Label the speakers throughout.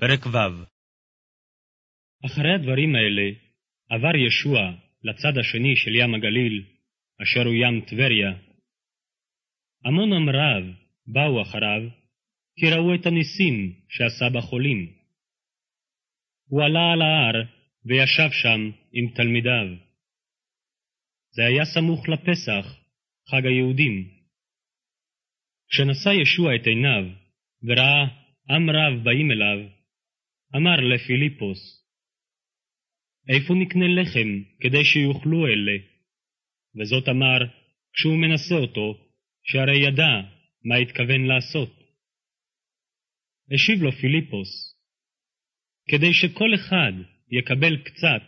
Speaker 1: פרק ו'
Speaker 2: אחרי הדברים האלה עבר ישוע לצד השני של ים הגליל, אשר הוא ים טבריה. המון עם רב באו אחריו, כי ראו את הניסים שעשה בחולים. הוא עלה על ההר וישב שם עם תלמידיו. זה היה סמוך לפסח, חג היהודים. כשנשא ישוע את עיניו וראה עם רב באים אליו, אמר לפיליפוס, איפה נקנה לחם כדי שיאכלו אלה? וזאת אמר כשהוא מנסה אותו, שהרי ידע מה התכוון לעשות. השיב לו פיליפוס, כדי שכל אחד יקבל קצת,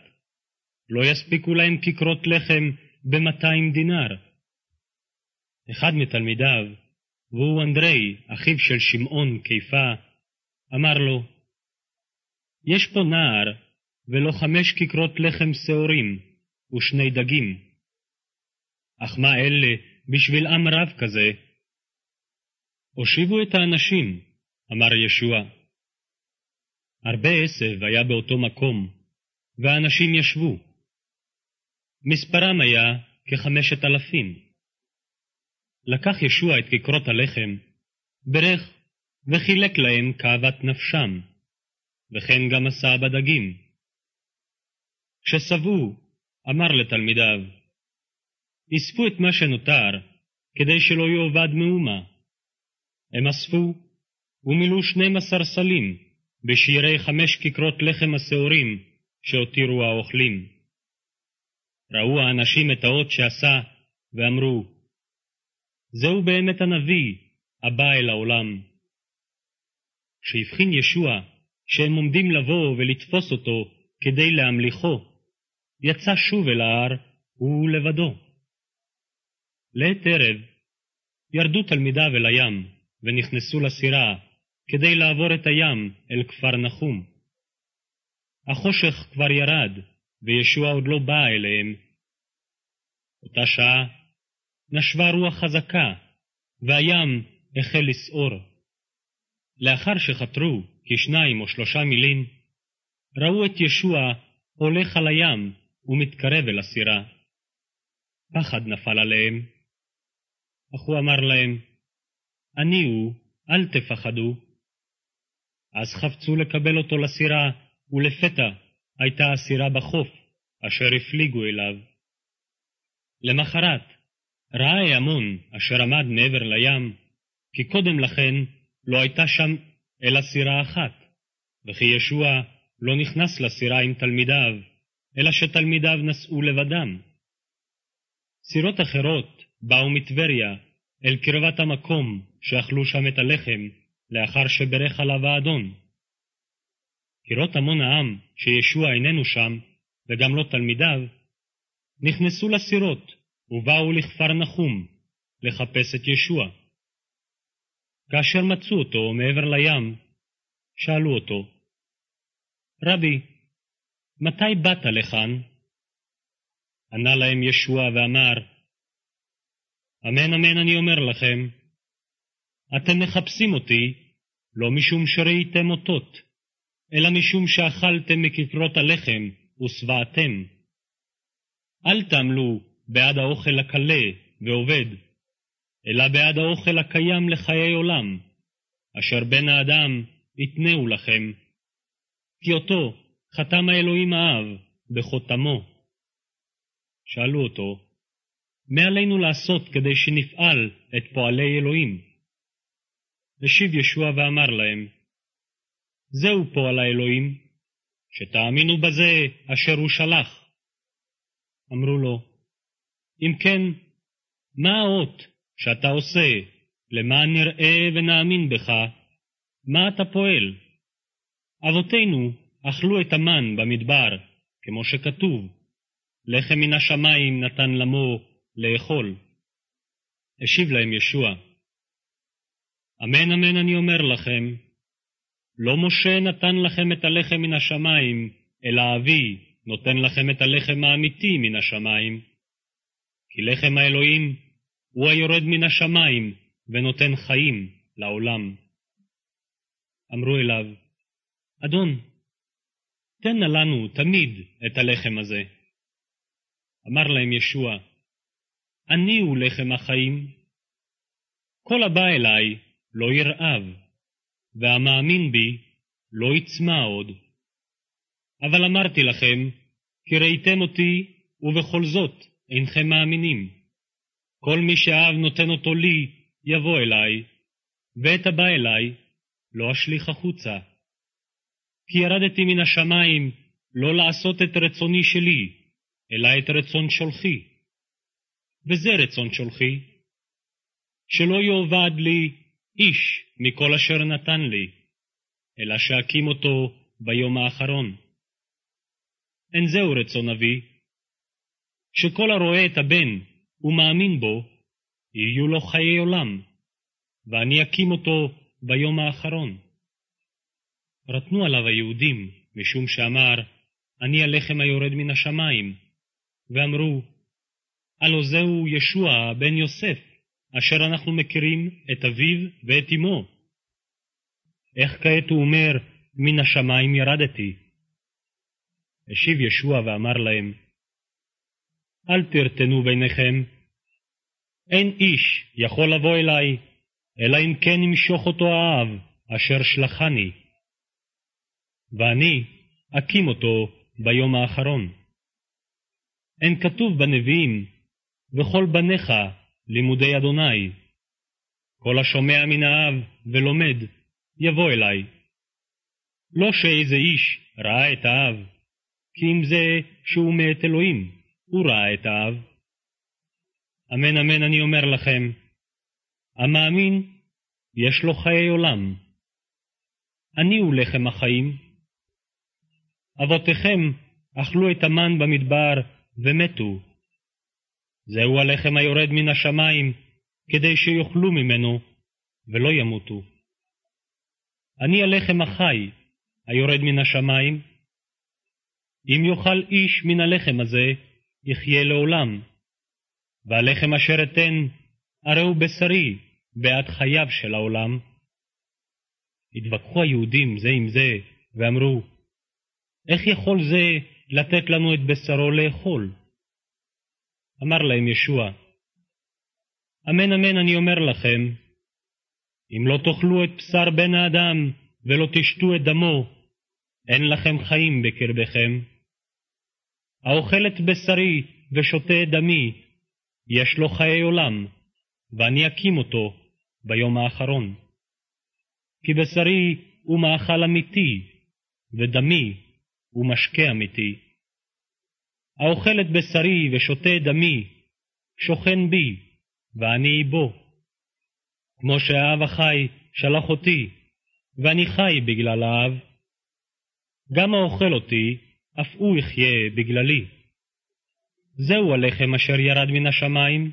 Speaker 2: לא יספיקו להם כיכרות לחם במאתיים דינר. אחד מתלמידיו, והוא אנדרי, אחיו של שמעון קיפה, אמר לו, יש פה נער, ולא חמש כיכרות לחם שעורים, ושני דגים. אך מה אלה בשביל עם רב כזה? הושיבו את האנשים, אמר ישוע. הרבה עשב היה באותו מקום, והאנשים ישבו. מספרם היה כחמשת אלפים. לקח ישוע את כיכרות הלחם, ברך וחילק להם כאוות נפשם. וכן גם עשה בדגים. כששבעו, אמר לתלמידיו, אספו את מה שנותר, כדי שלא יאבד מאומה. הם אספו, ומילאו שנים עשר סלים, בשירי חמש כיכרות לחם השעורים, שהותירו האוכלים. ראו האנשים את האות שעשה, ואמרו, זהו באמת הנביא, הבא אל העולם. כשהבחין ישוע שהם עומדים לבוא ולתפוס אותו כדי להמליכו, יצא שוב אל ההר, הוא לבדו. לעת ערב ירדו תלמידיו אל הים, ונכנסו לסירה, כדי לעבור את הים אל כפר נחום. החושך כבר ירד, וישוע עוד לא בא אליהם. אותה שעה נשבה רוח חזקה, והים החל לסעור. לאחר שחתרו כשניים או שלושה מילים, ראו את ישוע הולך על הים ומתקרב אל הסירה. פחד נפל עליהם, אך הוא אמר להם, אני הוא, אל תפחדו. אז חפצו לקבל אותו לסירה, ולפתע הייתה הסירה בחוף, אשר הפליגו אליו. למחרת, ראה ההמון אשר עמד מעבר לים, כי קודם לכן לא הייתה שם אלא סירה אחת, וכי ישוע לא נכנס לסירה עם תלמידיו, אלא שתלמידיו נסעו לבדם. סירות אחרות באו מטבריה אל קרבת המקום שאכלו שם את הלחם, לאחר שברך עליו האדון. כראות המון העם שישוע איננו שם, וגם לא תלמידיו, נכנסו לסירות ובאו לכפר נחום לחפש את ישוע. כאשר מצאו אותו מעבר לים, שאלו אותו, רבי, מתי באת לכאן? ענה להם ישוע ואמר, אמן אמן אני אומר לכם, אתם מחפשים אותי לא משום שראיתם אותות, אלא משום שאכלתם מכיכרות הלחם ושבעתם. אל תעמלו בעד האוכל הקלה ועובד, אלא בעד האוכל הקיים לחיי עולם, אשר בן האדם יתנאו לכם. כי אותו חתם האלוהים האב בחותמו. שאלו אותו, מה עלינו לעשות כדי שנפעל את פועלי אלוהים? השיב ישוע ואמר להם, זהו פועל האלוהים, שתאמינו בזה אשר הוא שלח. אמרו לו, אם כן, מה האות שאתה עושה, למען נראה ונאמין בך, מה אתה פועל? אבותינו אכלו את המן במדבר, כמו שכתוב, לחם מן השמיים נתן למו לאכול. השיב להם ישוע, אמן אמן אני אומר לכם, לא משה נתן לכם את הלחם מן השמיים, אלא אבי נותן לכם את הלחם האמיתי מן השמיים. כי לחם האלוהים הוא היורד מן השמיים ונותן חיים לעולם. אמרו אליו, אדון, תן נא לנו תמיד את הלחם הזה. אמר להם ישוע, אני הוא לחם החיים. כל הבא אלי לא ירעב, והמאמין בי לא יצמא עוד. אבל אמרתי לכם, כי ראיתם אותי, ובכל זאת אינכם מאמינים. כל מי שהאב נותן אותו לי, יבוא אלי, ואת הבא אלי לא אשליך החוצה. כי ירדתי מן השמיים לא לעשות את רצוני שלי, אלא את רצון שולחי. וזה רצון שולחי, שלא יאבד לי איש מכל אשר נתן לי, אלא שאקים אותו ביום האחרון. אין זהו רצון אבי, שכל הרואה את הבן ומאמין בו, יהיו לו חיי עולם, ואני אקים אותו ביום האחרון. רתנו עליו היהודים, משום שאמר, אני הלחם היורד מן השמיים, ואמרו, הלא זהו ישוע בן יוסף, אשר אנחנו מכירים את אביו ואת אמו. איך כעת הוא אומר, מן השמיים ירדתי? השיב ישוע ואמר להם, אל תרתנו ביניכם, אין איש יכול לבוא אלי, אלא אם כן ימשוך אותו האב, אשר שלחני. ואני אקים אותו ביום האחרון. אין כתוב בנביאים, וכל בניך לימודי אדוני. כל השומע מן האב ולומד, יבוא אלי. לא שאיזה איש ראה את האב, כי אם זה שהוא מאת אלוהים, הוא ראה את האב. אמן אמן אני אומר לכם, המאמין יש לו חיי עולם. אני הוא לחם החיים. אבותיכם אכלו את המן במדבר ומתו. זהו הלחם היורד מן השמיים, כדי שיאכלו ממנו ולא ימותו. אני הלחם החי, היורד מן השמיים. אם יאכל איש מן הלחם הזה, יחיה לעולם. והלחם אשר אתן, הרי הוא בשרי, בעד חייו של העולם. התווכחו היהודים זה עם זה, ואמרו, איך יכול זה לתת לנו את בשרו לאכול? אמר להם ישוע, אמן אמן אני אומר לכם, אם לא תאכלו את בשר בן האדם ולא תשתו את דמו, אין לכם חיים בקרבכם. האוכל את בשרי ושותה דמי, יש לו חיי עולם, ואני אקים אותו ביום האחרון. כי בשרי הוא מאכל אמיתי, ודמי הוא משקה אמיתי. האוכל את בשרי ושותה דמי, שוכן בי, ואני בו. כמו שהאב החי שלח אותי, ואני חי בגלל האב. גם האוכל אותי, אף הוא יחיה בגללי. זהו הלחם אשר ירד מן השמיים,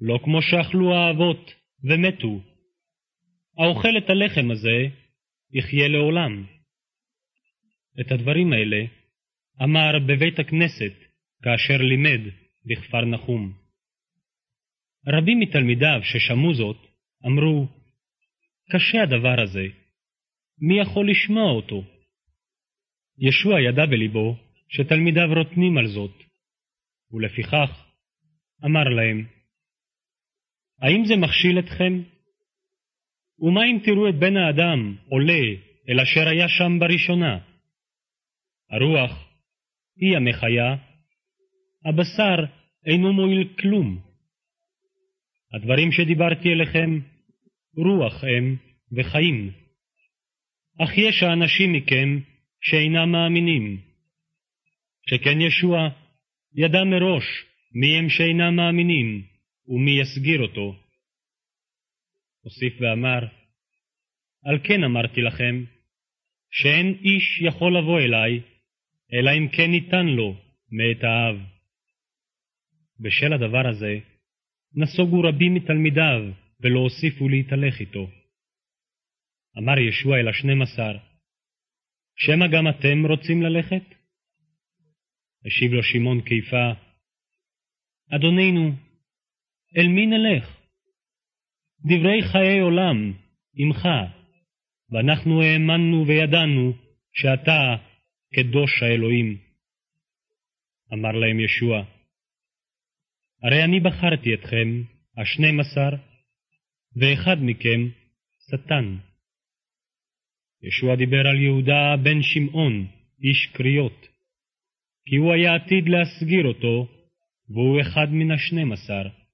Speaker 2: לא כמו שאכלו האבות ומתו. האוכל את הלחם הזה, יחיה לעולם. את הדברים האלה אמר בבית הכנסת כאשר לימד בכפר נחום. רבים מתלמידיו ששמעו זאת אמרו, קשה הדבר הזה, מי יכול לשמוע אותו? ישוע ידע בלבו שתלמידיו רוטנים על זאת, ולפיכך אמר להם, האם זה מכשיל אתכם? ומה אם תראו את בן האדם עולה אל אשר היה שם בראשונה? הרוח היא המחיה, הבשר אינו מועיל כלום. הדברים שדיברתי אליכם, רוח הם וחיים. אך יש האנשים מכם שאינם מאמינים. שכן ישוע ידע מראש מי הם שאינם מאמינים ומי יסגיר אותו. הוסיף ואמר, על כן אמרתי לכם, שאין איש יכול לבוא אליי, אלא אם כן ניתן לו מאת האב. בשל הדבר הזה, נסוגו רבים מתלמידיו, ולא הוסיפו להתהלך איתו. אמר ישוע אל השנים עשר, שמא גם אתם רוצים ללכת? השיב לו שמעון קיפה, אדוננו, אל מי נלך? דברי חיי עולם, עמך, ואנחנו האמנו וידענו שאתה קדוש האלוהים. אמר להם ישוע, הרי אני בחרתי אתכם, השנים עשר, ואחד מכם שטן. ישוע דיבר על יהודה בן שמעון, איש קריות, כי הוא היה עתיד להסגיר אותו, והוא אחד מן השנים עשר.